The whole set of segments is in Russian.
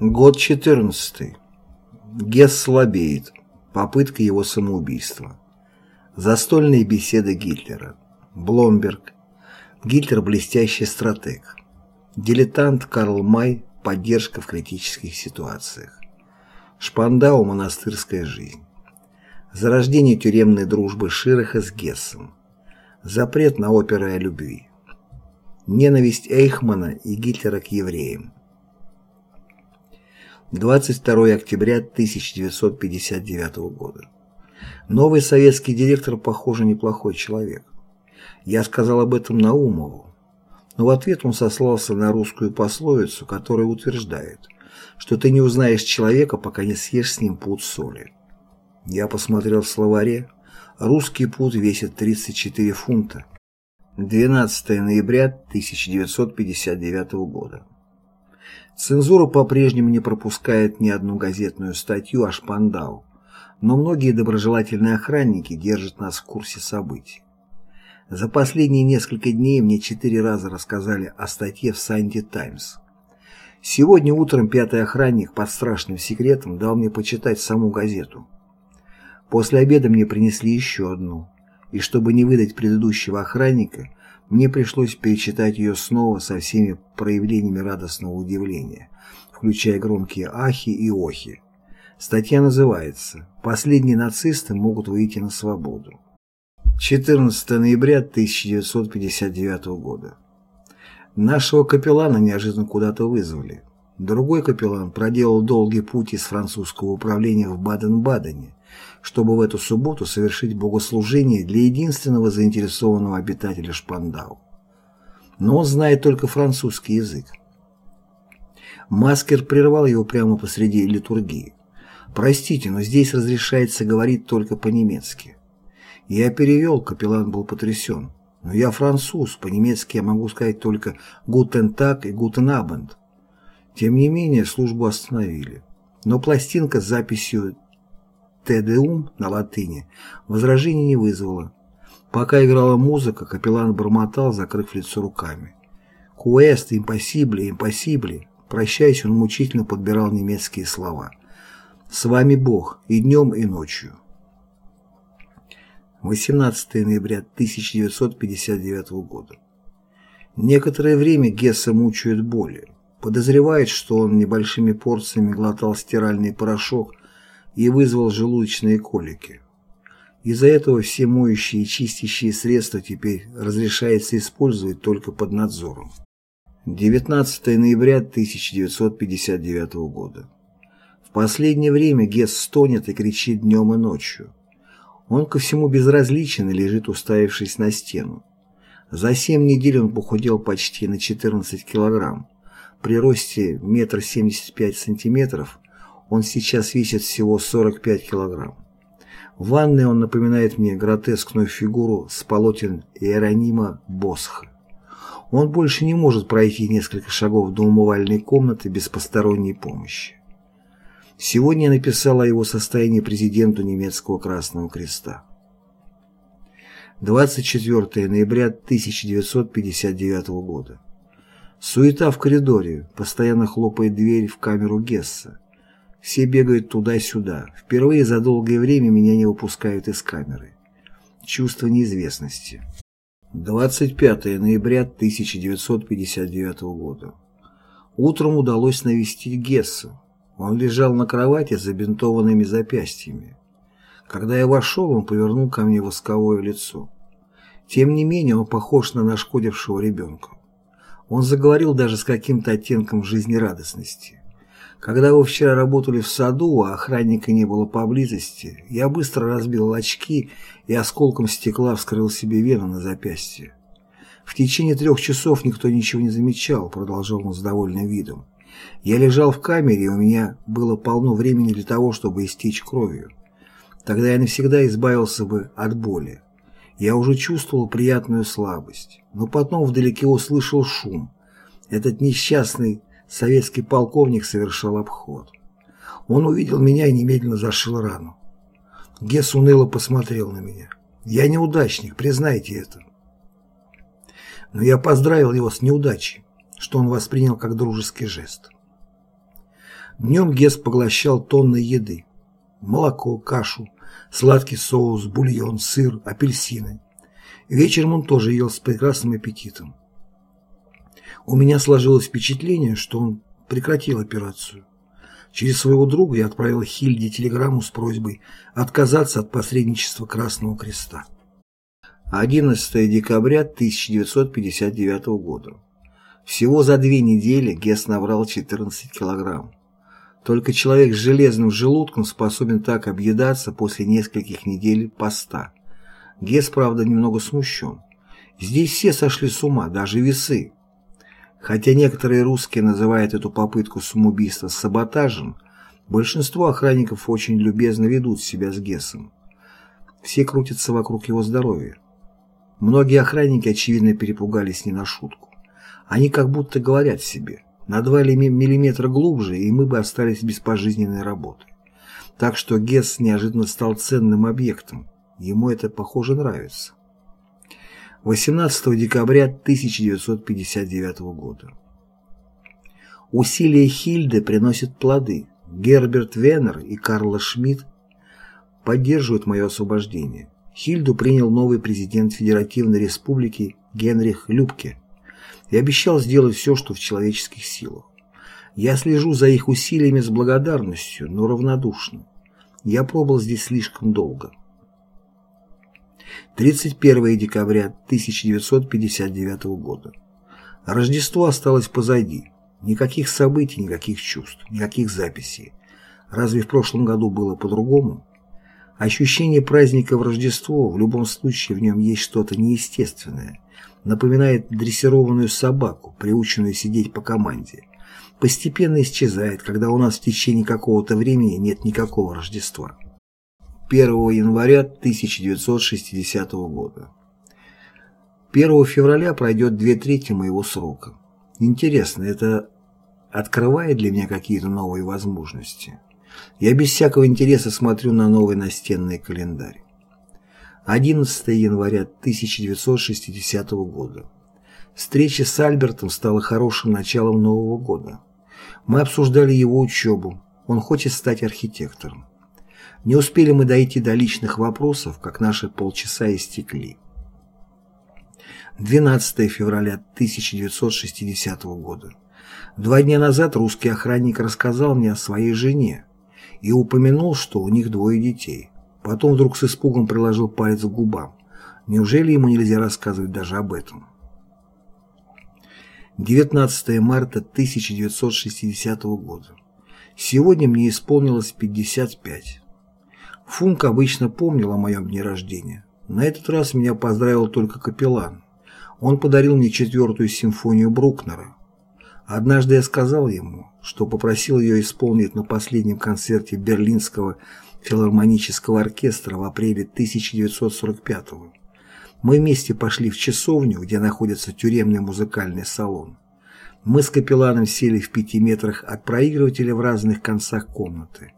Год 14. Гесс слабеет. Попытка его самоубийства. Застольные беседы Гитлера. Бломберг. Гитлер – блестящий стратег. Дилетант Карл Май. Поддержка в критических ситуациях. Шпандау. Монастырская жизнь. Зарождение тюремной дружбы Широха с Гессом. Запрет на оперы о любви. Ненависть Эйхмана и Гитлера к евреям. 22 октября 1959 года. Новый советский директор, похоже, неплохой человек. Я сказал об этом Наумову, но в ответ он сослался на русскую пословицу, которая утверждает, что ты не узнаешь человека, пока не съешь с ним пуд соли. Я посмотрел в словаре, русский пуд весит 34 фунта. 12 ноября 1959 года. Цензура по-прежнему не пропускает ни одну газетную статью о Шпандау, но многие доброжелательные охранники держат нас в курсе событий. За последние несколько дней мне четыре раза рассказали о статье в «Санди Таймс». Сегодня утром пятый охранник под страшным секретом дал мне почитать саму газету. После обеда мне принесли еще одну, и чтобы не выдать предыдущего охранника, мне пришлось перечитать ее снова со всеми проявлениями радостного удивления, включая громкие ахи и охи. Статья называется «Последние нацисты могут выйти на свободу». 14 ноября 1959 года. Нашего капеллана неожиданно куда-то вызвали. Другой капеллан проделал долгий путь из французского управления в Баден-Бадене, чтобы в эту субботу совершить богослужение для единственного заинтересованного обитателя Шпандау. Но он знает только французский язык. Маскер прервал его прямо посреди литургии. «Простите, но здесь разрешается говорить только по-немецки». Я перевел, капеллан был потрясен. «Но я француз, по-немецки я могу сказать только «гутен так» и «гутен абенд». Тем не менее, службу остановили. Но пластинка с записью «Тедеум» на латыни возражений не вызвала. Пока играла музыка, капеллан бормотал, закрыв лицо руками. «Куэст, импосибле, импосибле». Прощаясь, он мучительно подбирал немецкие слова. «С вами Бог и днем, и ночью». 18 ноября 1959 года. Некоторое время Гесса мучают боли. Подозревает, что он небольшими порциями глотал стиральный порошок и вызвал желудочные колики. Из-за этого все моющие и чистящие средства теперь разрешается использовать только под надзором. 19 ноября 1959 года. В последнее время Гесс стонет и кричит днем и ночью. Он ко всему безразличен и лежит уставившись на стену. За семь недель он похудел почти на 14 килограмм. При росте метр семьдесят пять сантиметров он сейчас весит всего 45 килограмм. В ванной он напоминает мне гротескную фигуру с полотен Иеронима Босха. Он больше не может пройти несколько шагов до умывальной комнаты без посторонней помощи. Сегодня я написал о его состоянии президенту немецкого Красного Креста. 24 ноября 1959 года. Суета в коридоре, постоянно хлопает дверь в камеру Гесса. Все бегают туда-сюда. Впервые за долгое время меня не выпускают из камеры. Чувство неизвестности. 25 ноября 1959 года. Утром удалось навестить Гесса. Он лежал на кровати с забинтованными запястьями. Когда я вошел, он повернул ко мне восковое лицо. Тем не менее, он похож на нашкодившего ребенка. Он заговорил даже с каким-то оттенком жизнерадостности. Когда вы вчера работали в саду, а охранника не было поблизости, я быстро разбил очки и осколком стекла вскрыл себе вену на запястье. В течение трех часов никто ничего не замечал, продолжал он с довольным видом. Я лежал в камере, и у меня было полно времени для того, чтобы истечь кровью. Тогда я навсегда избавился бы от боли. Я уже чувствовал приятную слабость, но потом вдалеке услышал шум. Этот несчастный советский полковник совершал обход. Он увидел меня и немедленно зашил рану. Гесс уныло посмотрел на меня. «Я неудачник, признайте это». Но я поздравил его с неудачей, что он воспринял как дружеский жест. Днем Гесс поглощал тонны еды. Молоко, кашу, сладкий соус, бульон, сыр, апельсины. Вечером он тоже ел с прекрасным аппетитом. У меня сложилось впечатление, что он прекратил операцию. Через своего друга я отправил Хильде телеграмму с просьбой отказаться от посредничества Красного Креста. 11 декабря 1959 года. Всего за две недели Гесс набрал 14 килограмм. Только человек с железным желудком способен так объедаться после нескольких недель поста. Гесс, правда, немного смущен. Здесь все сошли с ума, даже весы. Хотя некоторые русские называют эту попытку самоубийства саботажем, большинство охранников очень любезно ведут себя с Гессом. Все крутятся вокруг его здоровья. Многие охранники, очевидно, перепугались не на шутку. Они как будто говорят себе, на 2 миллиметра глубже, и мы бы остались без пожизненной работы. Так что Гесс неожиданно стал ценным объектом. Ему это, похоже, нравится. 18 декабря 1959 года. Усилия Хильды приносят плоды. Герберт Венер и Карла Шмидт поддерживают мое освобождение. Хильду принял новый президент Федеративной Республики Генрих Любке и обещал сделать все, что в человеческих силах. Я слежу за их усилиями с благодарностью, но равнодушно. Я пробыл здесь слишком долго. 31 декабря 1959 года. Рождество осталось позади. Никаких событий, никаких чувств, никаких записей. Разве в прошлом году было по-другому? Ощущение праздника в Рождество, в любом случае в нем есть что-то неестественное. Напоминает дрессированную собаку, приученную сидеть по команде. Постепенно исчезает, когда у нас в течение какого-то времени нет никакого Рождества. 1 января 1960 года. 1 февраля пройдет две трети моего срока. Интересно, это открывает для меня какие-то новые возможности? Я без всякого интереса смотрю на новый настенный календарь. 11 января 1960 года. Встреча с Альбертом стала хорошим началом Нового года. Мы обсуждали его учебу. Он хочет стать архитектором. Не успели мы дойти до личных вопросов, как наши полчаса истекли. 12 февраля 1960 года. Два дня назад русский охранник рассказал мне о своей жене и упомянул, что у них двое детей. Потом вдруг с испугом приложил палец к губам. Неужели ему нельзя рассказывать даже об этом? 19 марта 1960 года. Сегодня мне исполнилось 55. Функ обычно помнил о моем дне рождения. На этот раз меня поздравил только капеллан. Он подарил мне четвертую симфонию Брукнера. Однажды я сказал ему, что попросил ее исполнить на последнем концерте Берлинского филармонического оркестра в апреле 1945 -го. Мы вместе пошли в часовню, где находится тюремный музыкальный салон. Мы с капелланом сели в пяти метрах от проигрывателя в разных концах комнаты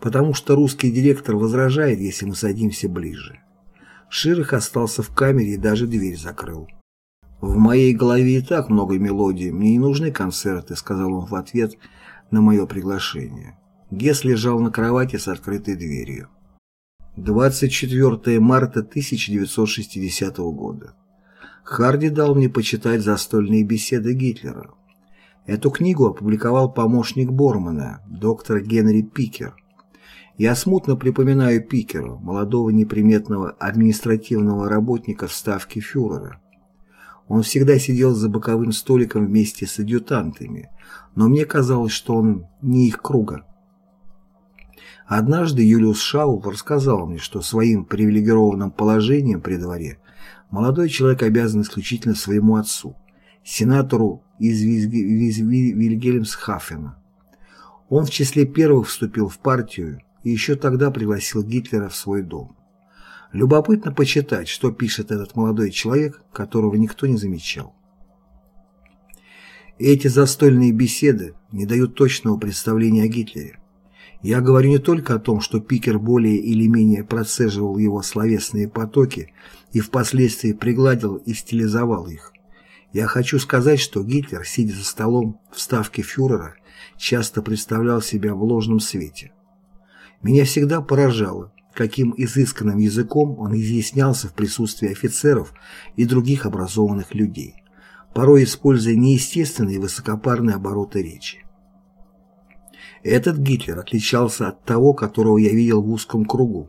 потому что русский директор возражает, если мы садимся ближе. Ширах остался в камере и даже дверь закрыл. «В моей голове и так много мелодий, мне не нужны концерты», сказал он в ответ на мое приглашение. Гес лежал на кровати с открытой дверью. 24 марта 1960 года. Харди дал мне почитать застольные беседы Гитлера. Эту книгу опубликовал помощник Бормана, доктор Генри Пикер. Я смутно припоминаю Пикера, молодого неприметного административного работника в ставке фюрера. Он всегда сидел за боковым столиком вместе с адъютантами, но мне казалось, что он не их круга. Однажды Юлиус Шаул рассказал мне, что своим привилегированным положением при дворе молодой человек обязан исключительно своему отцу, сенатору из Вильгельмсхафена. Он в числе первых вступил в партию и еще тогда пригласил Гитлера в свой дом. Любопытно почитать, что пишет этот молодой человек, которого никто не замечал. Эти застольные беседы не дают точного представления о Гитлере. Я говорю не только о том, что Пикер более или менее процеживал его словесные потоки и впоследствии пригладил и стилизовал их. Я хочу сказать, что Гитлер, сидя за столом в ставке фюрера, часто представлял себя в ложном свете. Меня всегда поражало, каким изысканным языком он изъяснялся в присутствии офицеров и других образованных людей, порой используя неестественные высокопарные обороты речи. Этот Гитлер отличался от того, которого я видел в узком кругу,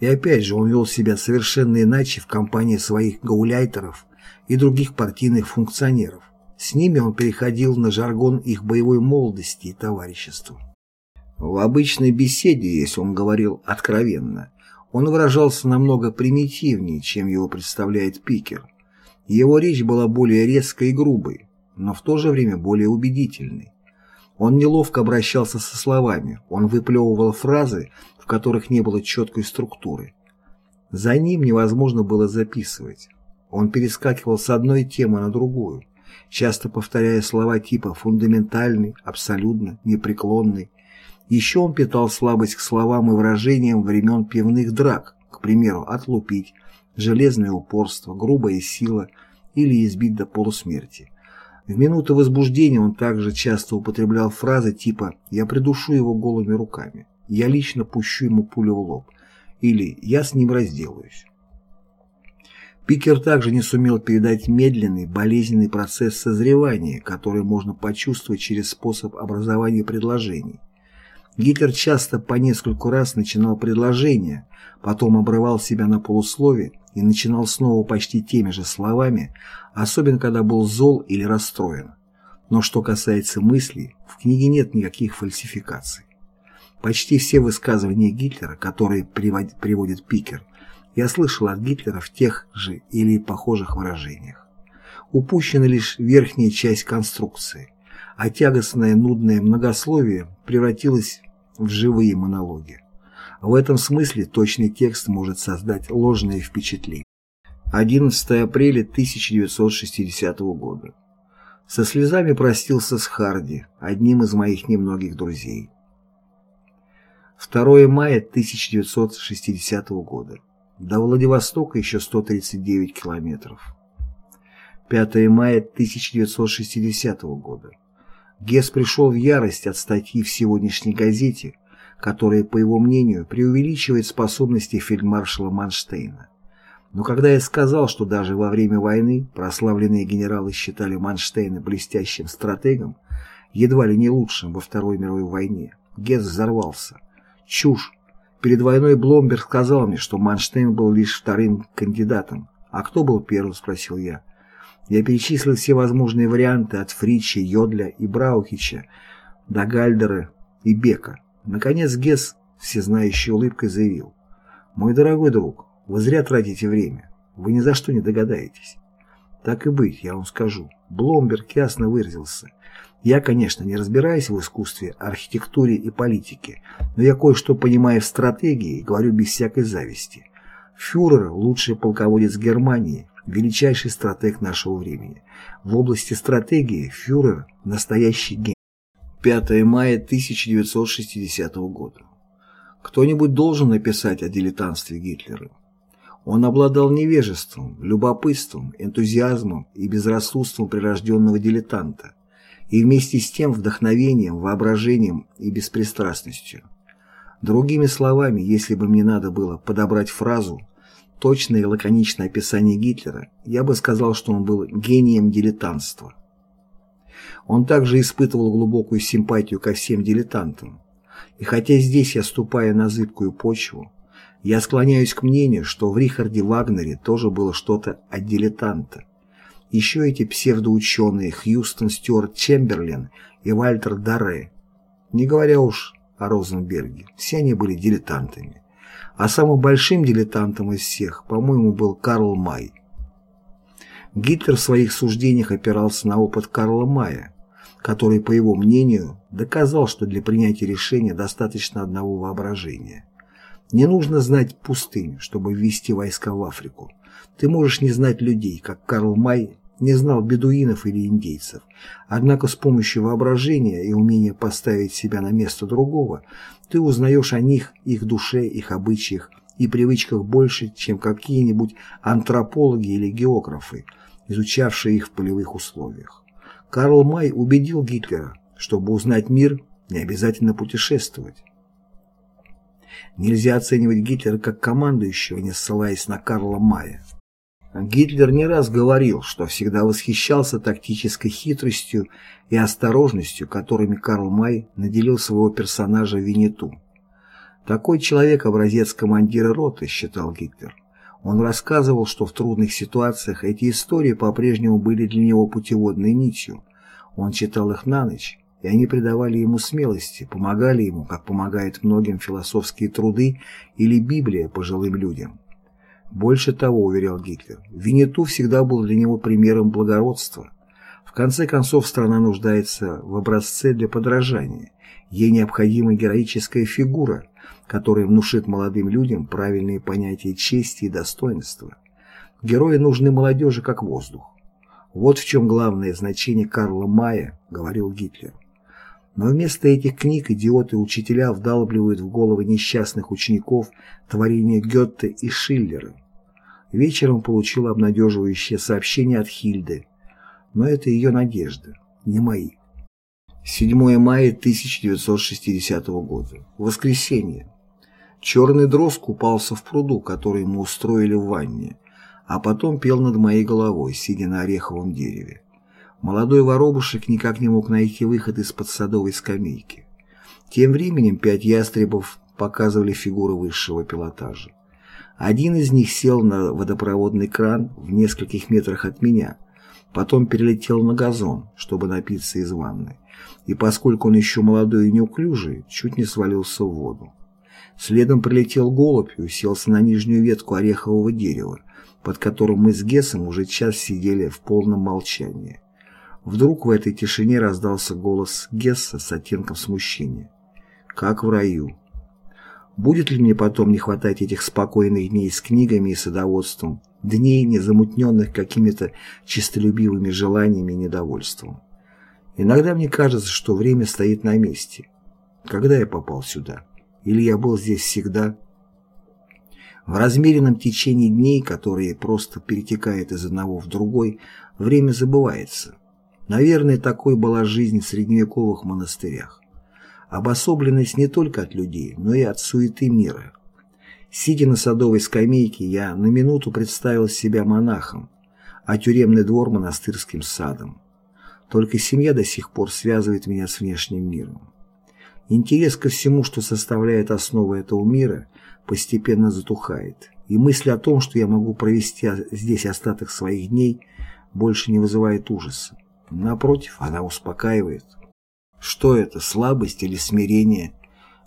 и опять же он вел себя совершенно иначе в компании своих гауляйтеров и других партийных функционеров. С ними он переходил на жаргон их боевой молодости и товарищества. В обычной беседе, если он говорил откровенно, он выражался намного примитивнее, чем его представляет Пикер. Его речь была более резкой и грубой, но в то же время более убедительной. Он неловко обращался со словами, он выплевывал фразы, в которых не было четкой структуры. За ним невозможно было записывать. Он перескакивал с одной темы на другую, часто повторяя слова типа «фундаментальный», «абсолютно», «непреклонный», еще он питал слабость к словам и выражениям времен пивных драк, к примеру, отлупить, железное упорство, грубая сила или избить до полусмерти. В минуты возбуждения он также часто употреблял фразы типа «я придушу его голыми руками», «я лично пущу ему пулю в лоб» или «я с ним разделаюсь». Пикер также не сумел передать медленный, болезненный процесс созревания, который можно почувствовать через способ образования предложений. Гитлер часто по нескольку раз начинал предложение, потом обрывал себя на полуслове и начинал снова почти теми же словами, особенно когда был зол или расстроен. Но что касается мыслей, в книге нет никаких фальсификаций. Почти все высказывания Гитлера, которые приводит Пикер, я слышал от Гитлера в тех же или похожих выражениях. Упущена лишь верхняя часть конструкции, а тягостное нудное многословие превратилось в живые монологи. В этом смысле точный текст может создать ложные впечатления. 11 апреля 1960 года. Со слезами простился с Харди, одним из моих немногих друзей. 2 мая 1960 года. До Владивостока еще 139 километров. 5 мая 1960 года. Гесс пришел в ярость от статьи в сегодняшней газете, которая, по его мнению, преувеличивает способности фельдмаршала Манштейна. Но когда я сказал, что даже во время войны прославленные генералы считали Манштейна блестящим стратегом, едва ли не лучшим во Второй мировой войне, Гесс взорвался. Чушь. Перед войной Бломберг сказал мне, что Манштейн был лишь вторым кандидатом. «А кто был первым?» – спросил я. Я перечислил все возможные варианты от Фрича, Йодля и Браухича до Гальдера и Бека. Наконец Гесс, всезнающей улыбкой, заявил. «Мой дорогой друг, вы зря тратите время. Вы ни за что не догадаетесь». Так и быть, я вам скажу. Бломберг ясно выразился. Я, конечно, не разбираюсь в искусстве, архитектуре и политике, но я кое-что понимаю в стратегии и говорю без всякой зависти. Фюрер – лучший полководец Германии, величайший стратег нашего времени. В области стратегии фюрер – настоящий гений. 5 мая 1960 года. Кто-нибудь должен написать о дилетантстве Гитлера. Он обладал невежеством, любопытством, энтузиазмом и безрассудством прирожденного дилетанта, и вместе с тем вдохновением, воображением и беспристрастностью. Другими словами, если бы мне надо было подобрать фразу, точное и лаконичное описание Гитлера, я бы сказал, что он был гением дилетантства. Он также испытывал глубокую симпатию ко всем дилетантам. И хотя здесь я ступаю на зыбкую почву, я склоняюсь к мнению, что в Рихарде Вагнере тоже было что-то от дилетанта. Еще эти псевдоученые Хьюстон Стюарт Чемберлен и Вальтер Дарре, не говоря уж о Розенберге, все они были дилетантами. А самым большим дилетантом из всех, по-моему, был Карл Май. Гитлер в своих суждениях опирался на опыт Карла Мая, который, по его мнению, доказал, что для принятия решения достаточно одного воображения. Не нужно знать пустыню, чтобы ввести войска в Африку. Ты можешь не знать людей, как Карл Май не знал бедуинов или индейцев. Однако с помощью воображения и умения поставить себя на место другого ты узнаешь о них, их душе, их обычаях и привычках больше, чем какие-нибудь антропологи или географы, изучавшие их в полевых условиях. Карл Май убедил Гитлера, чтобы узнать мир, не обязательно путешествовать. Нельзя оценивать Гитлера как командующего, не ссылаясь на Карла Мая. Гитлер не раз говорил, что всегда восхищался тактической хитростью и осторожностью, которыми Карл Май наделил своего персонажа Винету. Такой человек – образец командира роты, считал Гитлер. Он рассказывал, что в трудных ситуациях эти истории по-прежнему были для него путеводной нитью. Он читал их на ночь, и они придавали ему смелости, помогали ему, как помогают многим философские труды или Библия пожилым людям. Больше того, уверял Гитлер, Винету всегда был для него примером благородства. В конце концов, страна нуждается в образце для подражания. Ей необходима героическая фигура, которая внушит молодым людям правильные понятия чести и достоинства. Герои нужны молодежи как воздух. Вот в чем главное значение Карла Мая, говорил Гитлер. Но вместо этих книг идиоты-учителя вдалбливают в головы несчастных учеников творения Гетте и Шиллера. Вечером получил обнадеживающее сообщение от Хильды, но это ее надежда, не мои. 7 мая 1960 года. Воскресенье. Черный дрозд купался в пруду, который ему устроили в ванне, а потом пел над моей головой, сидя на ореховом дереве. Молодой воробушек никак не мог найти выход из-под садовой скамейки. Тем временем пять ястребов показывали фигуры высшего пилотажа. Один из них сел на водопроводный кран в нескольких метрах от меня, потом перелетел на газон, чтобы напиться из ванны, и поскольку он еще молодой и неуклюжий, чуть не свалился в воду. Следом прилетел голубь и уселся на нижнюю ветку орехового дерева, под которым мы с Гессом уже час сидели в полном молчании. Вдруг в этой тишине раздался голос Гесса с оттенком смущения. «Как в раю». Будет ли мне потом не хватать этих спокойных дней с книгами и садоводством, дней, не замутненных какими-то чистолюбивыми желаниями и недовольством? Иногда мне кажется, что время стоит на месте. Когда я попал сюда? Или я был здесь всегда? В размеренном течении дней, которые просто перетекают из одного в другой, время забывается. Наверное, такой была жизнь в средневековых монастырях. Обособленность не только от людей, но и от суеты мира. Сидя на садовой скамейке, я на минуту представил себя монахом, а тюремный двор монастырским садом. Только семья до сих пор связывает меня с внешним миром. Интерес ко всему, что составляет основу этого мира, постепенно затухает, и мысль о том, что я могу провести здесь остаток своих дней, больше не вызывает ужаса. Напротив, она успокаивает. Что это, слабость или смирение?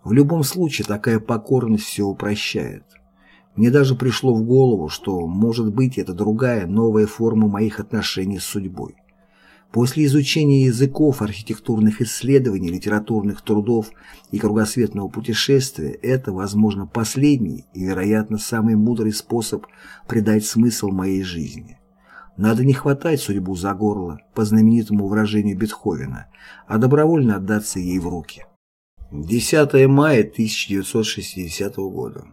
В любом случае, такая покорность все упрощает. Мне даже пришло в голову, что, может быть, это другая, новая форма моих отношений с судьбой. После изучения языков, архитектурных исследований, литературных трудов и кругосветного путешествия это, возможно, последний и, вероятно, самый мудрый способ придать смысл моей жизни. Надо не хватать судьбу за горло, по знаменитому выражению Бетховена, а добровольно отдаться ей в руки. 10 мая 1960 года.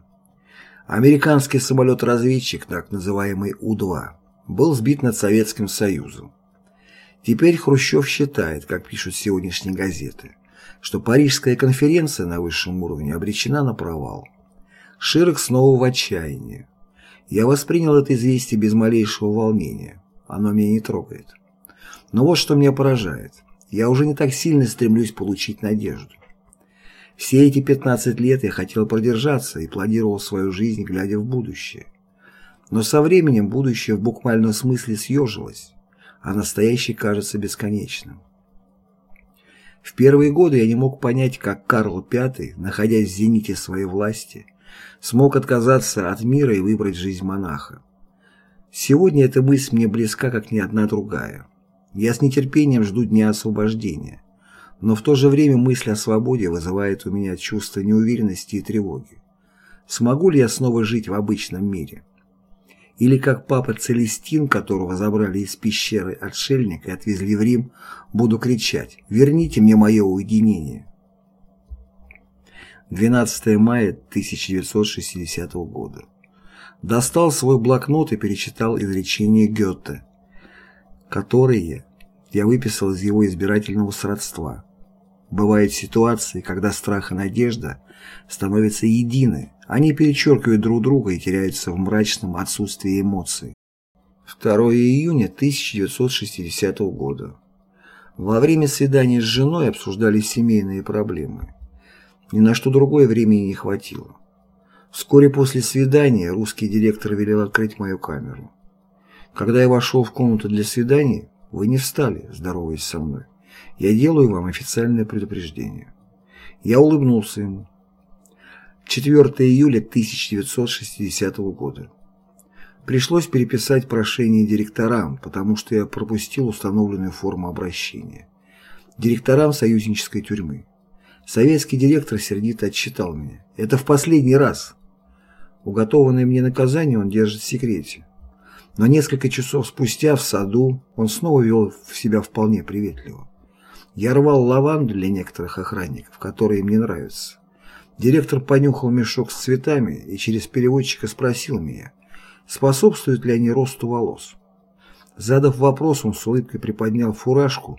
Американский самолет-разведчик, так называемый У-2, был сбит над Советским Союзом. Теперь Хрущев считает, как пишут сегодняшние газеты, что Парижская конференция на высшем уровне обречена на провал. Широк снова в отчаянии. Я воспринял это известие без малейшего волнения. Оно меня не трогает. Но вот что меня поражает. Я уже не так сильно стремлюсь получить надежду. Все эти 15 лет я хотел продержаться и планировал свою жизнь, глядя в будущее. Но со временем будущее в буквальном смысле съежилось а настоящий кажется бесконечным. В первые годы я не мог понять, как Карл V, находясь в зените своей власти, смог отказаться от мира и выбрать жизнь монаха. Сегодня эта мысль мне близка, как ни одна другая. Я с нетерпением жду дня освобождения, но в то же время мысль о свободе вызывает у меня чувство неуверенности и тревоги. Смогу ли я снова жить в обычном мире? Или как папа Целестин, которого забрали из пещеры отшельника и отвезли в Рим, буду кричать «Верните мне мое уединение». 12 мая 1960 года. Достал свой блокнот и перечитал изречение Гёте. которые я выписал из его избирательного сродства. Бывают ситуации, когда страх и надежда становятся едины, они перечеркивают друг друга и теряются в мрачном отсутствии эмоций. 2 июня 1960 года. Во время свидания с женой обсуждали семейные проблемы. Ни на что другое времени не хватило. Вскоре после свидания русский директор велел открыть мою камеру. Когда я вошел в комнату для свидания, вы не встали, здороваясь со мной. Я делаю вам официальное предупреждение. Я улыбнулся ему. 4 июля 1960 года. Пришлось переписать прошение директорам, потому что я пропустил установленную форму обращения. Директорам союзнической тюрьмы. Советский директор сердито отчитал меня. Это в последний раз. Уготованное мне наказание он держит в секрете. Но несколько часов спустя в саду он снова вел себя вполне приветливо. Я рвал лаванду для некоторых охранников, которые мне нравятся. Директор понюхал мешок с цветами и через переводчика спросил меня, способствуют ли они росту волос. Задав вопрос, он с улыбкой приподнял фуражку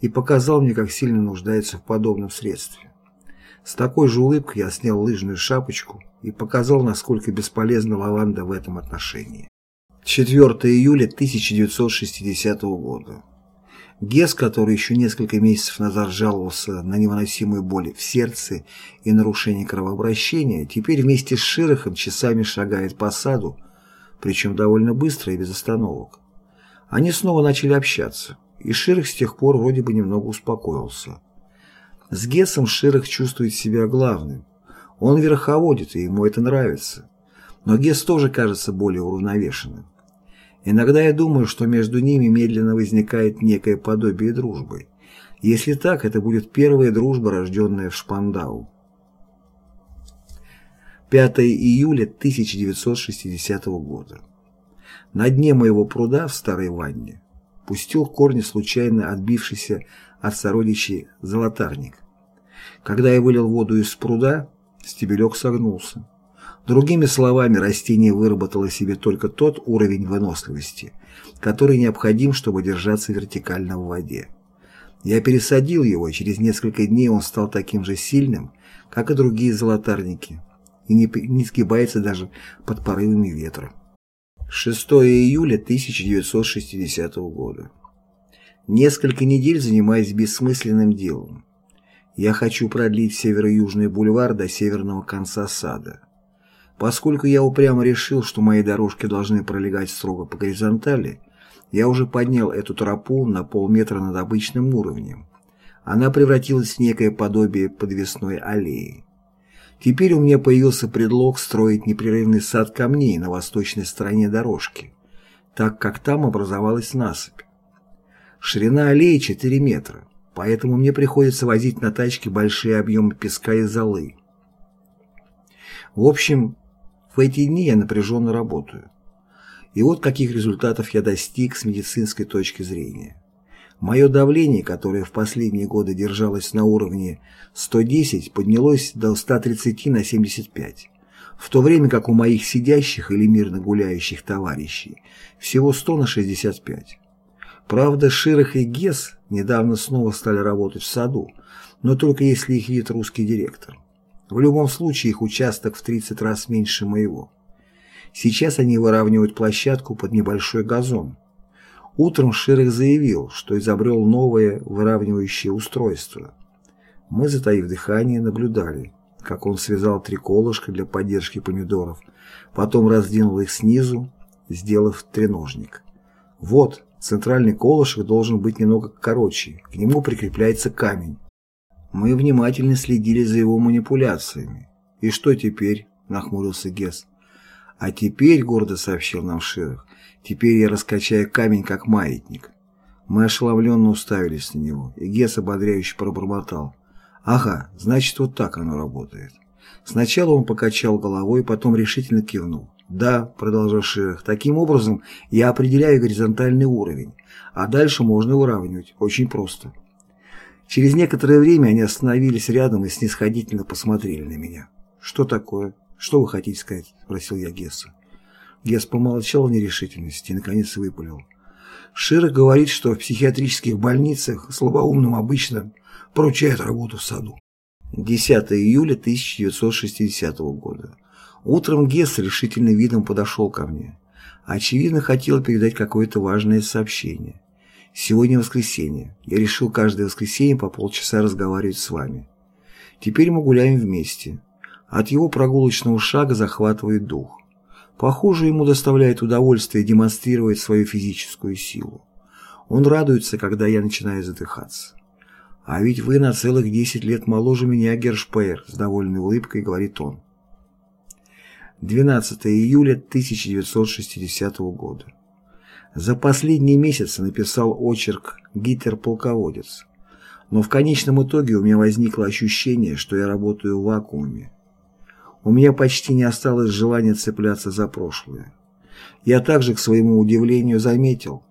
и показал мне, как сильно нуждается в подобном средстве. С такой же улыбкой я снял лыжную шапочку и показал, насколько бесполезна лаванда в этом отношении. 4 июля 1960 года. Гес, который еще несколько месяцев назад жаловался на невыносимую боль в сердце и нарушение кровообращения, теперь вместе с Широхом часами шагает по саду, причем довольно быстро и без остановок. Они снова начали общаться, и Широх с тех пор вроде бы немного успокоился. С Гесом Широх чувствует себя главным. Он верховодит, и ему это нравится. Но Гес тоже кажется более уравновешенным. Иногда я думаю, что между ними медленно возникает некое подобие дружбы. Если так, это будет первая дружба, рожденная в Шпандау. 5 июля 1960 года. На дне моего пруда в старой ванне пустил корни случайно отбившийся от сородичей золотарник. Когда я вылил воду из пруда, стебелек согнулся. Другими словами, растение выработало себе только тот уровень выносливости, который необходим, чтобы держаться вертикально в воде. Я пересадил его, и через несколько дней он стал таким же сильным, как и другие золотарники, и не, не сгибается даже под порывами ветра. 6 июля 1960 года. Несколько недель занимаюсь бессмысленным делом. Я хочу продлить северо-южный бульвар до северного конца сада. Поскольку я упрямо решил, что мои дорожки должны пролегать строго по горизонтали, я уже поднял эту тропу на полметра над обычным уровнем. Она превратилась в некое подобие подвесной аллеи. Теперь у меня появился предлог строить непрерывный сад камней на восточной стороне дорожки, так как там образовалась насыпь. Ширина аллеи 4 метра, поэтому мне приходится возить на тачке большие объемы песка и золы. В общем, в эти дни я напряженно работаю. И вот каких результатов я достиг с медицинской точки зрения. Мое давление, которое в последние годы держалось на уровне 110, поднялось до 130 на 75, в то время как у моих сидящих или мирно гуляющих товарищей всего 100 на 65. Правда, Ширах и Гес недавно снова стали работать в саду, но только если их видит русский директор. В любом случае их участок в 30 раз меньше моего. Сейчас они выравнивают площадку под небольшой газон. Утром Ширых заявил, что изобрел новое выравнивающее устройство. Мы, затаив дыхание, наблюдали, как он связал три колышка для поддержки помидоров, потом раздвинул их снизу, сделав треножник. Вот, центральный колышек должен быть немного короче, к нему прикрепляется камень. Мы внимательно следили за его манипуляциями. «И что теперь?» – нахмурился Гес. «А теперь», – гордо сообщил нам Ширах, – «теперь я раскачаю камень, как маятник». Мы ошеломленно уставились на него, и Гес ободряюще пробормотал. «Ага, значит, вот так оно работает». Сначала он покачал головой, потом решительно кивнул. «Да», — продолжал Ширах, — «таким образом я определяю горизонтальный уровень, а дальше можно выравнивать. Очень просто». Через некоторое время они остановились рядом и снисходительно посмотрели на меня. «Что такое? Что вы хотите сказать?» – спросил я Гесса. Гесс помолчал в нерешительности и, наконец, выпалил. Широк говорит, что в психиатрических больницах слабоумным обычно поручают работу в саду. 10 июля 1960 года. Утром Гесс решительным видом подошел ко мне. Очевидно, хотел передать какое-то важное сообщение. Сегодня воскресенье. Я решил каждое воскресенье по полчаса разговаривать с вами. Теперь мы гуляем вместе. От его прогулочного шага захватывает дух. Похоже, ему доставляет удовольствие демонстрировать свою физическую силу. Он радуется, когда я начинаю задыхаться. «А ведь вы на целых 10 лет моложе меня, Гершпейер», — с довольной улыбкой говорит он. 12 июля 1960 года. За последние месяцы написал очерк «Гитлер-полководец». Но в конечном итоге у меня возникло ощущение, что я работаю в вакууме. У меня почти не осталось желания цепляться за прошлое. Я также, к своему удивлению, заметил,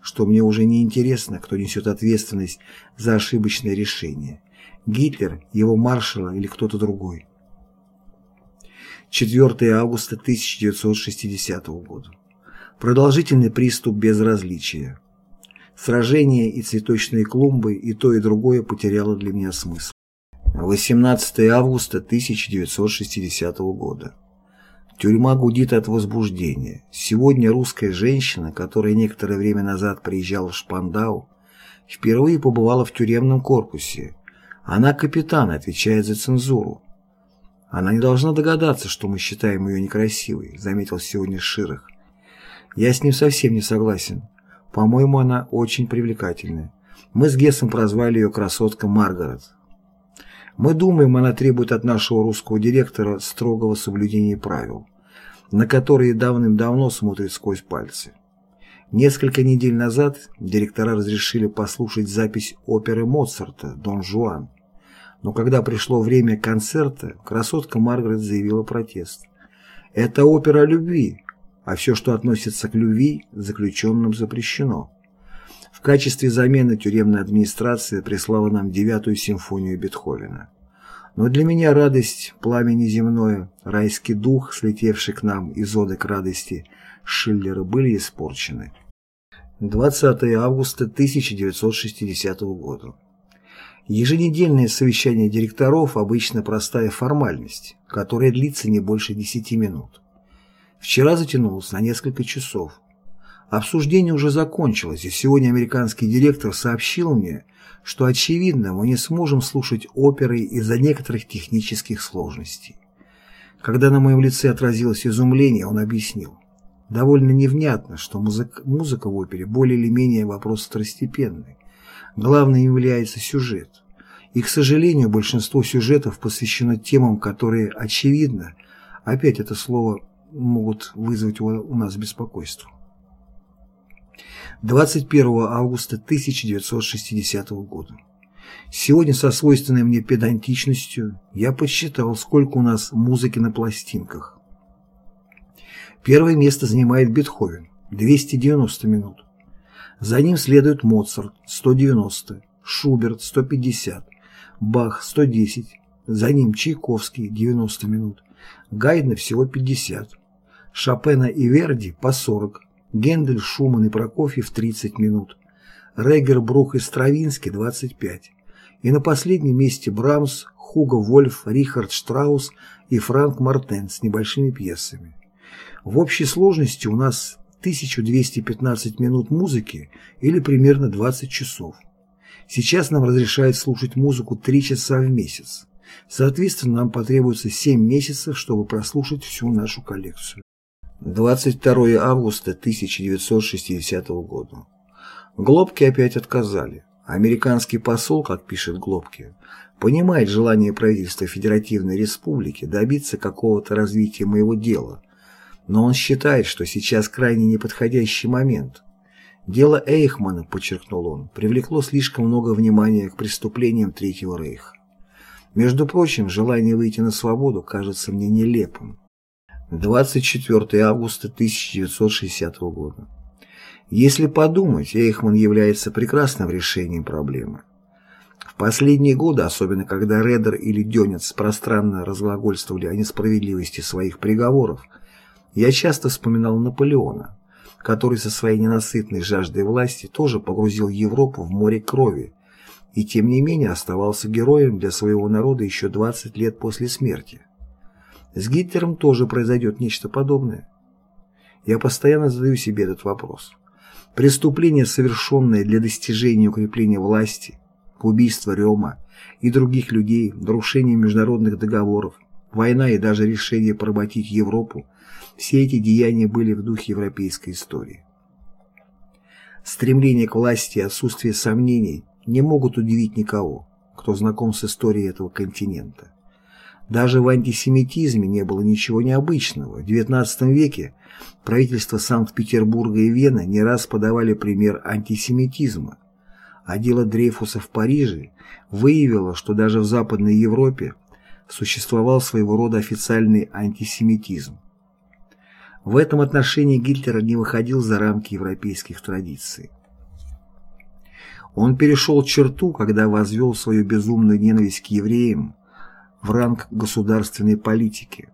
что мне уже не интересно, кто несет ответственность за ошибочное решение. Гитлер, его маршала или кто-то другой. 4 августа 1960 года. Продолжительный приступ безразличия. Сражение и цветочные клумбы и то и другое потеряло для меня смысл. 18 августа 1960 года. Тюрьма гудит от возбуждения. Сегодня русская женщина, которая некоторое время назад приезжала в Шпандау, впервые побывала в тюремном корпусе. Она капитан, отвечает за цензуру. Она не должна догадаться, что мы считаем ее некрасивой, заметил сегодня Ширах. Я с ним совсем не согласен. По-моему, она очень привлекательная. Мы с Гессом прозвали ее красотка Маргарет. Мы думаем, она требует от нашего русского директора строгого соблюдения правил, на которые давным-давно смотрят сквозь пальцы. Несколько недель назад директора разрешили послушать запись оперы Моцарта «Дон Жуан». Но когда пришло время концерта, красотка Маргарет заявила протест. «Это опера любви, а все, что относится к любви, заключенным запрещено». В качестве замены тюремная администрация прислала нам девятую симфонию Бетховена. Но для меня радость, пламя неземное, райский дух, слетевший к нам из оды к радости Шиллера, были испорчены. 20 августа 1960 года. Еженедельное совещание директоров обычно простая формальность, которая длится не больше 10 минут. Вчера затянулось на несколько часов. Обсуждение уже закончилось, и сегодня американский директор сообщил мне, что, очевидно, мы не сможем слушать оперы из-за некоторых технических сложностей. Когда на моем лице отразилось изумление, он объяснил. Довольно невнятно, что музыка, музыка в опере более или менее вопрос второстепенный. Главным является сюжет. И, к сожалению, большинство сюжетов посвящено темам, которые, очевидно, опять это слово могут вызвать у нас беспокойство. 21 августа 1960 года. Сегодня со свойственной мне педантичностью я подсчитал, сколько у нас музыки на пластинках. Первое место занимает Бетховен – 290 минут. За ним следует Моцарт – 190, Шуберт – 150, Бах – 110, за ним Чайковский – 90 минут, Гайдна всего 50, Шопена и Верди – по 40, Гендель, Шуман и Прокофьев 30 минут, Регер, Брух и Стравинский 25. И на последнем месте Брамс, Хуго Вольф, Рихард Штраус и Франк Мартен с небольшими пьесами. В общей сложности у нас 1215 минут музыки или примерно 20 часов. Сейчас нам разрешают слушать музыку 3 часа в месяц. Соответственно, нам потребуется 7 месяцев, чтобы прослушать всю нашу коллекцию. 22 августа 1960 года. Глобки опять отказали. Американский посол, как пишет Глобки, понимает желание правительства Федеративной Республики добиться какого-то развития моего дела, но он считает, что сейчас крайне неподходящий момент. Дело Эйхмана, подчеркнул он, привлекло слишком много внимания к преступлениям Третьего Рейха. Между прочим, желание выйти на свободу кажется мне нелепым. 24 августа 1960 года. Если подумать, Эйхман является прекрасным решением проблемы. В последние годы, особенно когда Редер или Дёнец пространно разглагольствовали о несправедливости своих приговоров, я часто вспоминал Наполеона, который со своей ненасытной жаждой власти тоже погрузил Европу в море крови, и тем не менее оставался героем для своего народа еще 20 лет после смерти. С Гитлером тоже произойдет нечто подобное. Я постоянно задаю себе этот вопрос. Преступление, совершенное для достижения укрепления власти, убийство Рема и других людей, нарушение международных договоров, война и даже решение поработить Европу, все эти деяния были в духе европейской истории. Стремление к власти и отсутствие сомнений не могут удивить никого, кто знаком с историей этого континента. Даже в антисемитизме не было ничего необычного. В XIX веке правительства Санкт-Петербурга и Вены не раз подавали пример антисемитизма, а дело Дрейфуса в Париже выявило, что даже в Западной Европе существовал своего рода официальный антисемитизм. В этом отношении Гитлер не выходил за рамки европейских традиций. Он перешел черту, когда возвел свою безумную ненависть к евреям в ранг государственной политики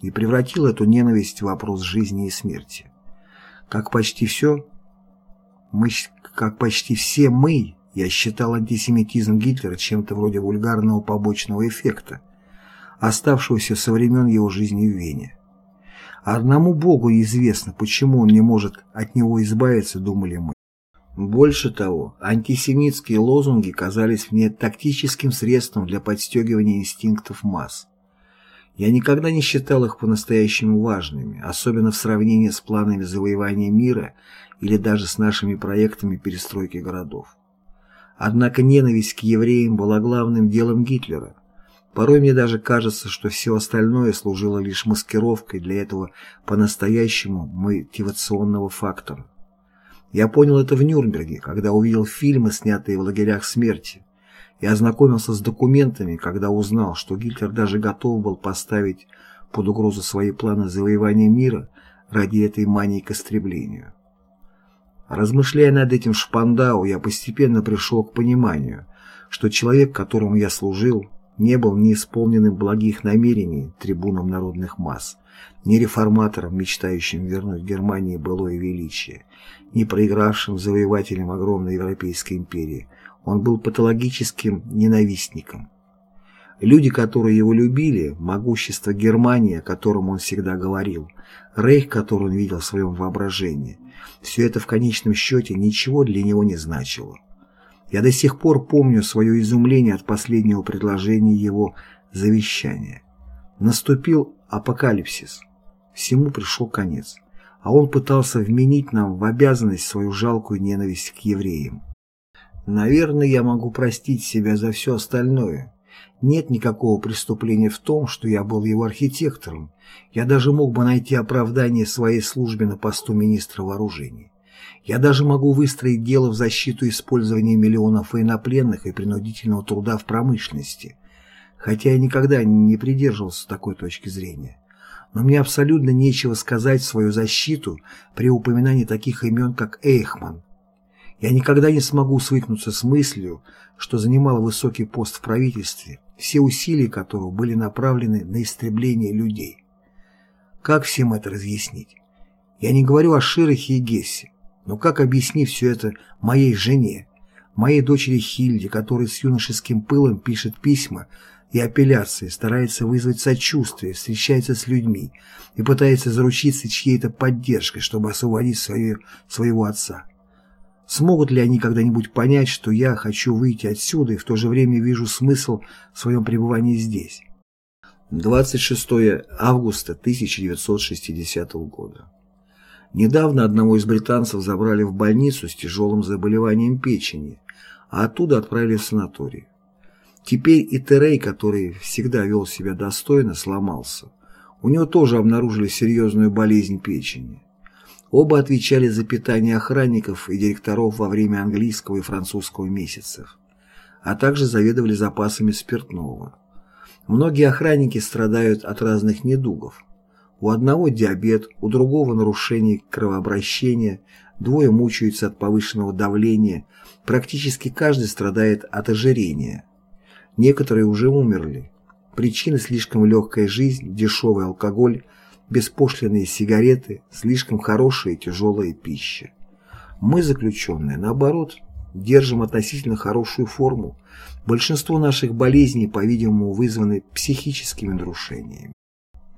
и превратил эту ненависть в вопрос жизни и смерти. Как почти все, мы, как почти все мы, я считал антисемитизм Гитлера чем-то вроде вульгарного побочного эффекта, оставшегося со времен его жизни в Вене. Одному Богу известно, почему он не может от него избавиться, думали мы. Больше того, антисемитские лозунги казались мне тактическим средством для подстегивания инстинктов масс. Я никогда не считал их по-настоящему важными, особенно в сравнении с планами завоевания мира или даже с нашими проектами перестройки городов. Однако ненависть к евреям была главным делом Гитлера. Порой мне даже кажется, что все остальное служило лишь маскировкой для этого по-настоящему мотивационного фактора. Я понял это в Нюрнберге, когда увидел фильмы, снятые в лагерях смерти, и ознакомился с документами, когда узнал, что Гитлер даже готов был поставить под угрозу свои планы завоевания мира ради этой мании к истреблению. Размышляя над этим Шпандау, я постепенно пришел к пониманию, что человек, которому я служил, не был ни исполненным благих намерений трибуном народных масс, ни реформатором, мечтающим вернуть Германии былое величие, ни проигравшим завоевателем огромной Европейской империи. Он был патологическим ненавистником. Люди, которые его любили, могущество Германии, о котором он всегда говорил, рейх, который он видел в своем воображении, все это в конечном счете ничего для него не значило. Я до сих пор помню свое изумление от последнего предложения его завещания. Наступил апокалипсис. Всему пришел конец. А он пытался вменить нам в обязанность свою жалкую ненависть к евреям. Наверное, я могу простить себя за все остальное. Нет никакого преступления в том, что я был его архитектором. Я даже мог бы найти оправдание своей службе на посту министра вооружений. Я даже могу выстроить дело в защиту использования миллионов военнопленных и принудительного труда в промышленности, хотя я никогда не придерживался такой точки зрения. Но мне абсолютно нечего сказать в свою защиту при упоминании таких имен, как Эйхман. Я никогда не смогу свыкнуться с мыслью, что занимал высокий пост в правительстве, все усилия которого были направлены на истребление людей. Как всем это разъяснить? Я не говорю о Широхе и Гессе. Но как объяснить все это моей жене, моей дочери Хильде, которая с юношеским пылом пишет письма и апелляции, старается вызвать сочувствие, встречается с людьми и пытается заручиться чьей-то поддержкой, чтобы освободить свое, своего отца? Смогут ли они когда-нибудь понять, что я хочу выйти отсюда и в то же время вижу смысл в своем пребывании здесь? 26 августа 1960 года. Недавно одного из британцев забрали в больницу с тяжелым заболеванием печени, а оттуда отправили в санаторий. Теперь и Терей, который всегда вел себя достойно, сломался. У него тоже обнаружили серьезную болезнь печени. Оба отвечали за питание охранников и директоров во время английского и французского месяцев, а также заведовали запасами спиртного. Многие охранники страдают от разных недугов. У одного диабет, у другого нарушение кровообращения, двое мучаются от повышенного давления, практически каждый страдает от ожирения. Некоторые уже умерли. Причины слишком легкая жизнь, дешевый алкоголь, беспошлиные сигареты, слишком хорошая и тяжелая пища. Мы, заключенные, наоборот, держим относительно хорошую форму. Большинство наших болезней, по-видимому, вызваны психическими нарушениями.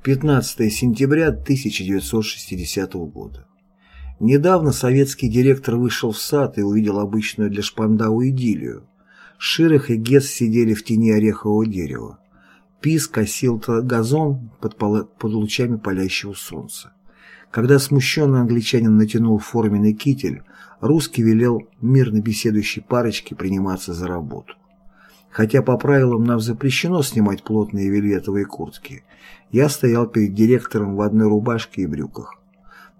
15 сентября 1960 года. Недавно советский директор вышел в сад и увидел обычную для Шпандау идиллию. Ширах и Гесс сидели в тени орехового дерева. Пис косил газон под, под лучами палящего солнца. Когда смущенный англичанин натянул форменный китель, русский велел мирно беседующей парочке приниматься за работу. Хотя по правилам нам запрещено снимать плотные вельветовые куртки, я стоял перед директором в одной рубашке и брюках.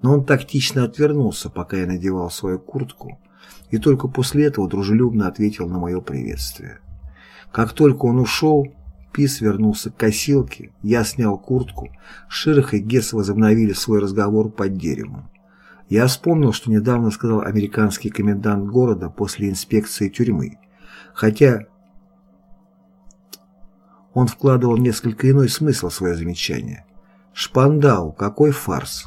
Но он тактично отвернулся, пока я надевал свою куртку, и только после этого дружелюбно ответил на мое приветствие. Как только он ушел, Пис вернулся к косилке, я снял куртку, Ширах и Гесс возобновили свой разговор под деревом. Я вспомнил, что недавно сказал американский комендант города после инспекции тюрьмы, хотя он вкладывал несколько иной смысл в свое замечание. «Шпандау, какой фарс!»